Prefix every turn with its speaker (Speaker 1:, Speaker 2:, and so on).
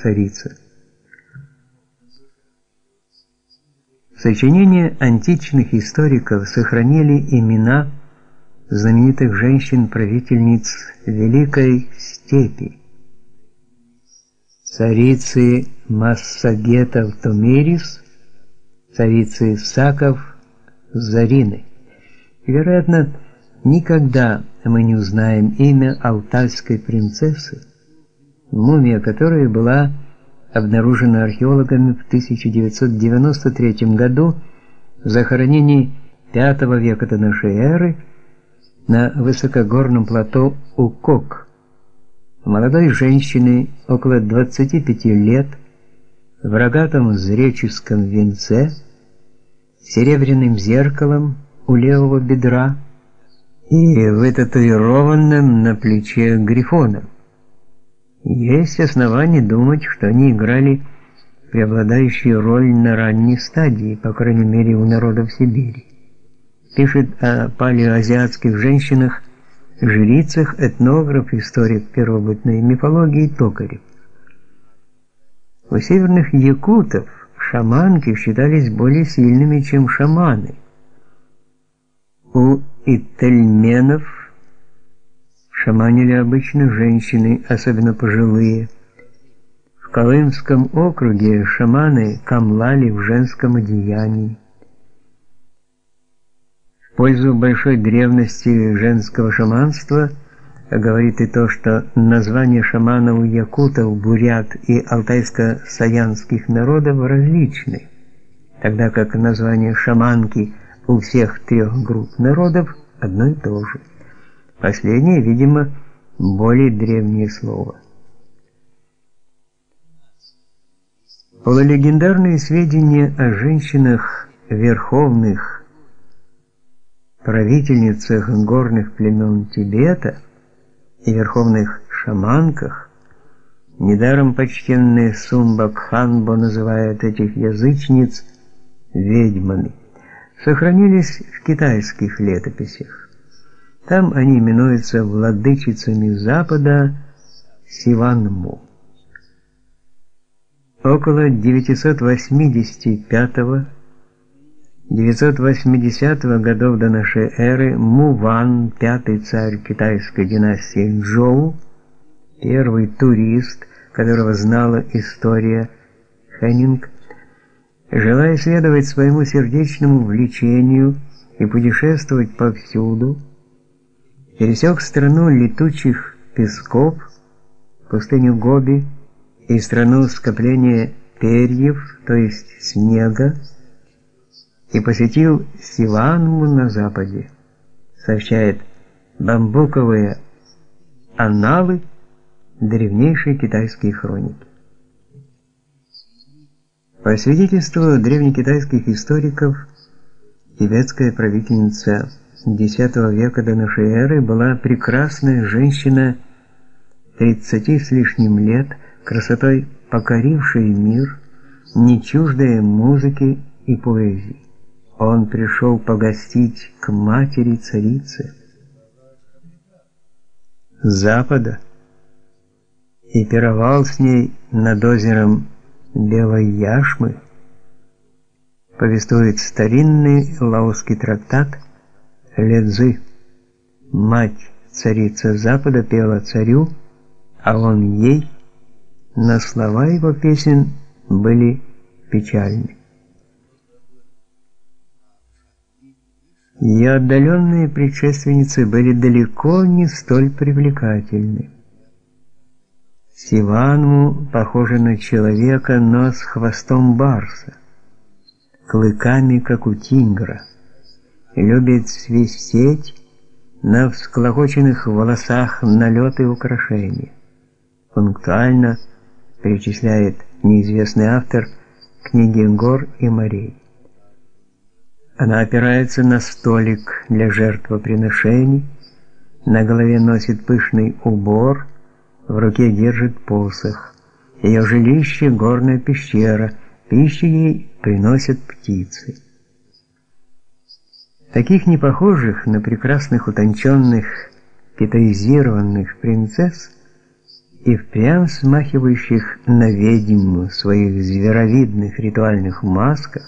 Speaker 1: царица. Сочинения античных историков сохранили имена знаменитых женщин-правительниц Великой Степи. Царицы Массагетов Томирис, царицы Саков Зарины. Вероятно, никогда мы не узнаем имя алтайской принцессы, мумия которой была обнаружена археологами в 1993 году в захоронении V века до нашей эры на высокогорном плато Укок. Молодой женщины около 25 лет в рогатом зреческом венце, серебряным зеркалом у левого бедра и вытатуированным на плече грифоном. Есть основания думать, что они играли преобладающую роль на ранней стадии, по крайней мере у народов Сибири. Пишет о палеоазиатских женщинах, жрицах, этнограф, историк первобытной мифологии Токарев. У северных якутов шаманки считались более сильными, чем шаманы. У ительменов Шаманили обычно женщины, особенно пожилые. В Колымском округе шаманы камлали в женском одеянии. В пользу большой древности женского шаманства говорит и то, что названия шаманов якутов, бурят и алтайско-саянских народов различны, тогда как название шаманки у всех трех групп народов одно и то же. Последнее, видимо, более древнее слово. Полулегендарные сведения о женщинах верховных правительницах горных племен Тибета и верховных шаманках, недаром почтенный Сумбакханбо называет этих язычниц ведьмами, сохранились в китайских летописях. Там они именуются владычицами Запада Сиванму. Около 985-980 годов до нашей эры Муван, пятый царь китайской династии Чжоу, первый турист, которого знала история Хэннинг, желая следовать своему сердечному влечению и путешествовать повсюду, пересек страну летучих песков, пустыню Гоби и страну скопления перьев, то есть снега, и посетил Сиванму на западе, сообщает бамбуковые анналы древнейшей китайской хроники. По свидетельству древнекитайских историков, тибетская правительница X века до нашей эры была прекрасная женщина 30 с лишним лет, красотой покорившая мир, не чуждая музыки и поэзии. Он пришел погостить к матери царицы Запада и пировал с ней над озером Белой Яшмы, повествует старинный лаосский трактат Ледзы, мать царица Запада, пела царю, а он ей, на слова его песен были печальны. Ее отдаленные предшественницы были далеко не столь привлекательны. Сиванму похожа на человека, но с хвостом барса, клыками, как у тигра любит свистеть, на всклокоченных волосах налеты украшения. Пунктуально перечисляет неизвестный автор книги «Гор и морей». Она опирается на столик для жертвоприношений, на голове носит пышный убор, в руке держит посох. Ее жилище – горная пещера, пищу ей приносят птицы. Таких непохожих на прекрасных утонченных китаизированных принцесс и впрямь смахивающих на ведьм в своих зверовидных ритуальных масках,